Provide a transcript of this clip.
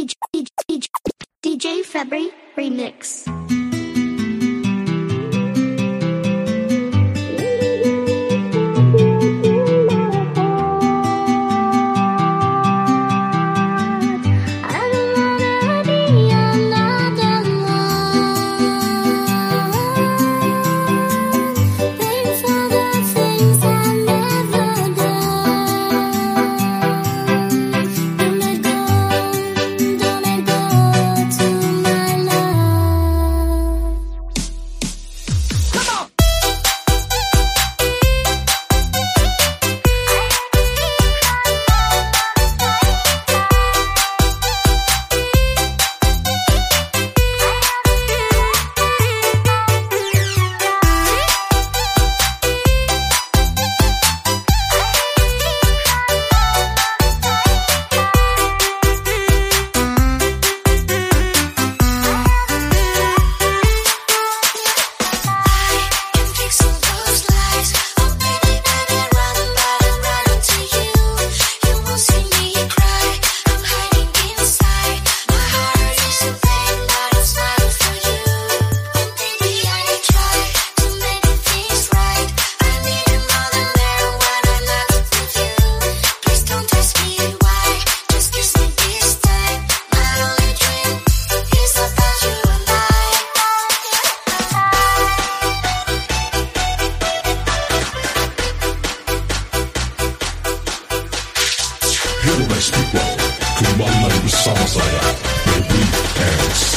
DJ, DJ, DJ February Remix. speak well. Kırmanları bir sağa saya Baby bir hands.